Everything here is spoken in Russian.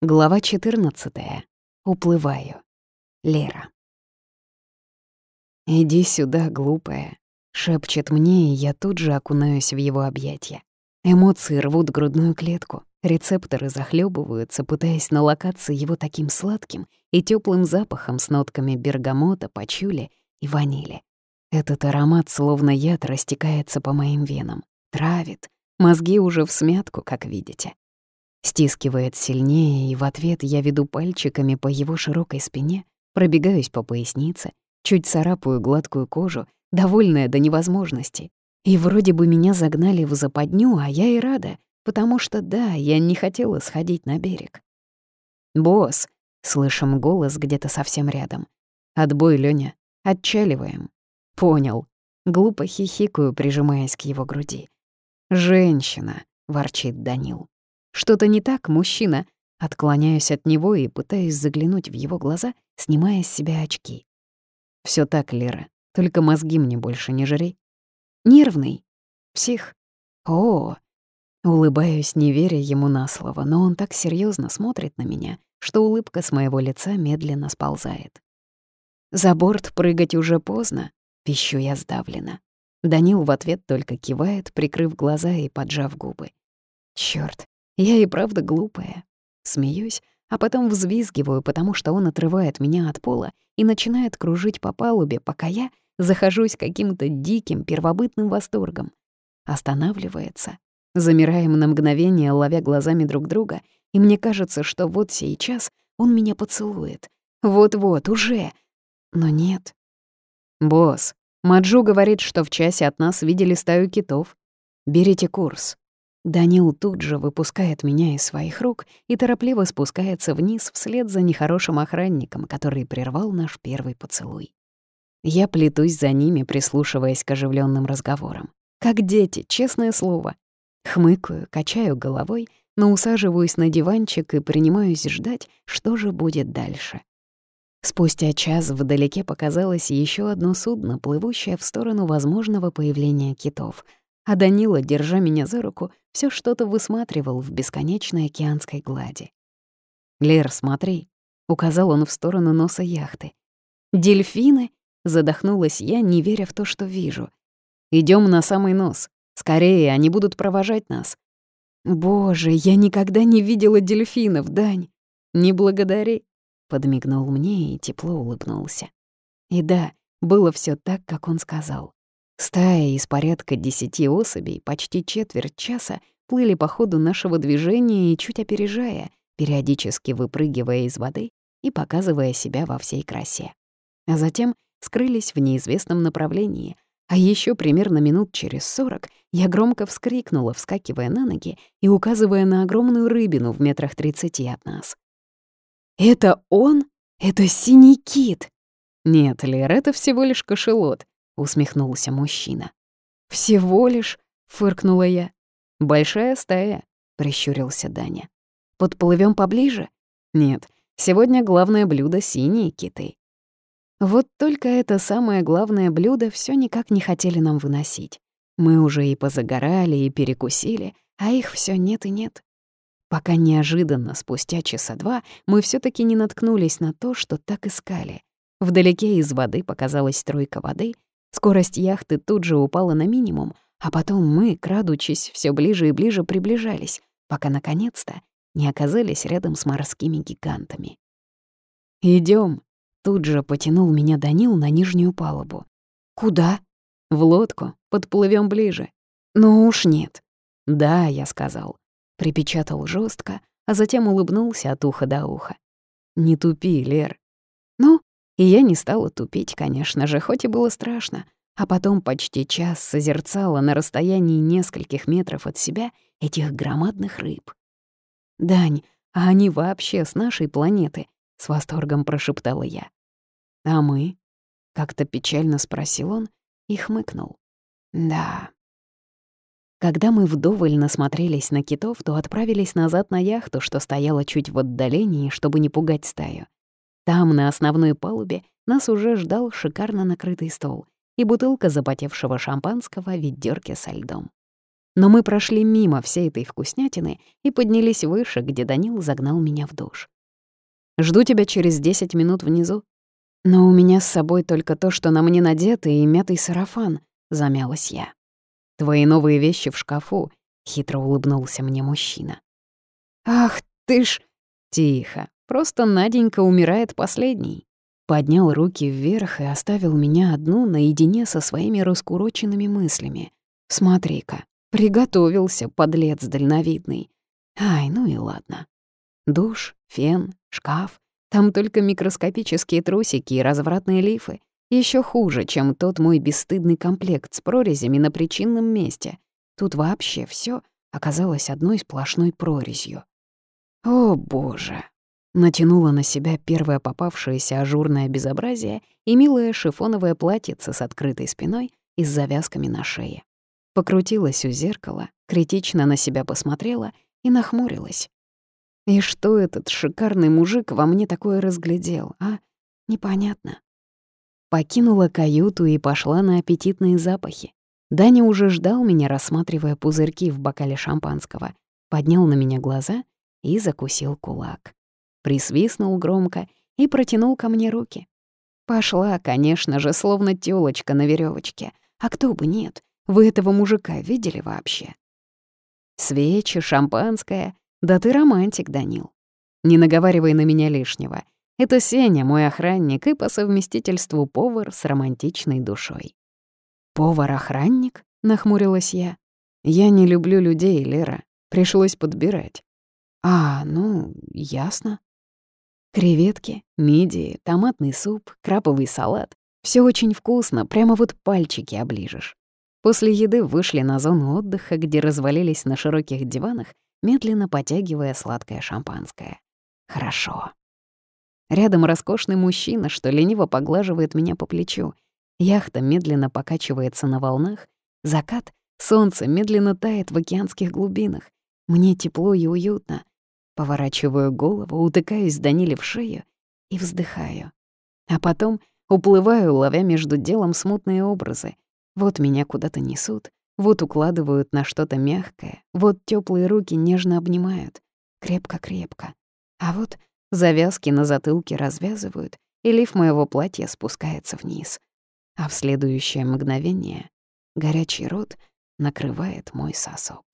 Глава 14. Уплываю. Лера. «Иди сюда, глупая», — шепчет мне, и я тут же окунаюсь в его объятия. Эмоции рвут грудную клетку, рецепторы захлебываются, пытаясь налокаться его таким сладким и теплым запахом с нотками бергамота, пачули и ванили. Этот аромат, словно яд, растекается по моим венам, травит, мозги уже в смятку, как видите. Стискивает сильнее, и в ответ я веду пальчиками по его широкой спине, пробегаюсь по пояснице, чуть царапаю гладкую кожу, довольная до невозможности. И вроде бы меня загнали в западню, а я и рада, потому что, да, я не хотела сходить на берег. «Босс!» — слышим голос где-то совсем рядом. «Отбой, Лёня, отчаливаем». «Понял». Глупо хихикаю, прижимаясь к его груди. «Женщина!» — ворчит Данил. «Что-то не так, мужчина?» Отклоняюсь от него и пытаюсь заглянуть в его глаза, снимая с себя очки. Все так, Лера, только мозги мне больше не жри. Нервный. Псих. О, улыбаюсь, не веря ему на слово, но он так серьезно смотрит на меня, что улыбка с моего лица медленно сползает. За борт прыгать уже поздно, пищу я сдавлена. Данил в ответ только кивает, прикрыв глаза и поджав губы. Чёрт, я и правда глупая. Смеюсь, а потом взвизгиваю, потому что он отрывает меня от пола и начинает кружить по палубе, пока я захожусь каким-то диким первобытным восторгом. Останавливается. Замираем на мгновение, ловя глазами друг друга, и мне кажется, что вот сейчас он меня поцелует. Вот-вот, уже. Но нет. «Босс, Маджу говорит, что в часе от нас видели стаю китов. Берите курс». Данил тут же выпускает меня из своих рук и торопливо спускается вниз вслед за нехорошим охранником, который прервал наш первый поцелуй. Я плетусь за ними, прислушиваясь к оживленным разговорам. Как дети, честное слово. Хмыкаю, качаю головой, но усаживаюсь на диванчик и принимаюсь ждать, что же будет дальше. Спустя час вдалеке показалось еще одно судно, плывущее в сторону возможного появления китов — а Данила, держа меня за руку, все что-то высматривал в бесконечной океанской глади. «Лер, смотри», — указал он в сторону носа яхты. «Дельфины?» — задохнулась я, не веря в то, что вижу. Идем на самый нос. Скорее, они будут провожать нас». «Боже, я никогда не видела дельфинов, Дань!» «Не благодари», — подмигнул мне и тепло улыбнулся. И да, было все так, как он сказал. Стая из порядка десяти особей почти четверть часа плыли по ходу нашего движения и чуть опережая, периодически выпрыгивая из воды и показывая себя во всей красе. А затем скрылись в неизвестном направлении, а еще примерно минут через сорок я громко вскрикнула, вскакивая на ноги и указывая на огромную рыбину в метрах тридцати от нас. «Это он? Это синий кит!» «Нет, Лер, это всего лишь кошелот усмехнулся мужчина. «Всего лишь?» — фыркнула я. «Большая стая», — прищурился Даня. «Подплывем поближе?» «Нет, сегодня главное блюдо — синие киты». Вот только это самое главное блюдо все никак не хотели нам выносить. Мы уже и позагорали, и перекусили, а их все нет и нет. Пока неожиданно, спустя часа два, мы все таки не наткнулись на то, что так искали. Вдалеке из воды показалась тройка воды, Скорость яхты тут же упала на минимум, а потом мы, крадучись, все ближе и ближе приближались, пока наконец-то не оказались рядом с морскими гигантами. Идем, тут же потянул меня Данил на нижнюю палубу. «Куда?» «В лодку, подплывем ближе». «Ну уж нет». «Да», — я сказал. Припечатал жестко, а затем улыбнулся от уха до уха. «Не тупи, Лер. Ну, и я не стала тупить, конечно же, хоть и было страшно. А потом почти час созерцала на расстоянии нескольких метров от себя этих громадных рыб. «Дань, а они вообще с нашей планеты?» — с восторгом прошептала я. «А мы?» — как-то печально спросил он и хмыкнул. «Да». Когда мы вдоволь насмотрелись на китов, то отправились назад на яхту, что стояла чуть в отдалении, чтобы не пугать стаю. Там, на основной палубе, нас уже ждал шикарно накрытый стол и бутылка запотевшего шампанского в ведёрке со льдом. но мы прошли мимо всей этой вкуснятины и поднялись выше, где Данил загнал меня в душ. «Жду тебя через 10 минут внизу». «Но у меня с собой только то, что на мне надето, и мятый сарафан», — замялась я. «Твои новые вещи в шкафу», — хитро улыбнулся мне мужчина. «Ах ты ж...» «Тихо, просто Наденька умирает последней». Поднял руки вверх и оставил меня одну наедине со своими раскуроченными мыслями. «Смотри-ка, приготовился, подлец дальновидный. Ай, ну и ладно. Душ, фен, шкаф. Там только микроскопические трусики и развратные лифы. Еще хуже, чем тот мой бесстыдный комплект с прорезями на причинном месте. Тут вообще все оказалось одной сплошной прорезью. О, боже! Натянула на себя первое попавшееся ажурное безобразие и милое шифоновое платьице с открытой спиной и с завязками на шее. Покрутилась у зеркала, критично на себя посмотрела и нахмурилась. И что этот шикарный мужик во мне такое разглядел, а? Непонятно. Покинула каюту и пошла на аппетитные запахи. Даня уже ждал меня, рассматривая пузырьки в бокале шампанского, поднял на меня глаза и закусил кулак. Присвистнул громко и протянул ко мне руки. Пошла, конечно же, словно тёлочка на веревочке. А кто бы нет, вы этого мужика видели вообще? Свечи, шампанское, да ты романтик, Данил. Не наговаривай на меня лишнего. Это Сеня, мой охранник, и по совместительству повар с романтичной душой. «Повар-охранник?» — нахмурилась я. «Я не люблю людей, Лера. Пришлось подбирать». «А, ну, ясно». Креветки, мидии, томатный суп, краповый салат. Все очень вкусно, прямо вот пальчики оближешь. После еды вышли на зону отдыха, где развалились на широких диванах медленно потягивая сладкое шампанское. Хорошо. Рядом роскошный мужчина, что лениво поглаживает меня по плечу. Яхта медленно покачивается на волнах. Закат, солнце медленно тает в океанских глубинах. Мне тепло и уютно. Поворачиваю голову, утыкаюсь Даниле в шею и вздыхаю. А потом уплываю, ловя между делом смутные образы. Вот меня куда-то несут, вот укладывают на что-то мягкое, вот теплые руки нежно обнимают, крепко-крепко. А вот завязки на затылке развязывают, и лиф моего платья спускается вниз. А в следующее мгновение горячий рот накрывает мой сосок.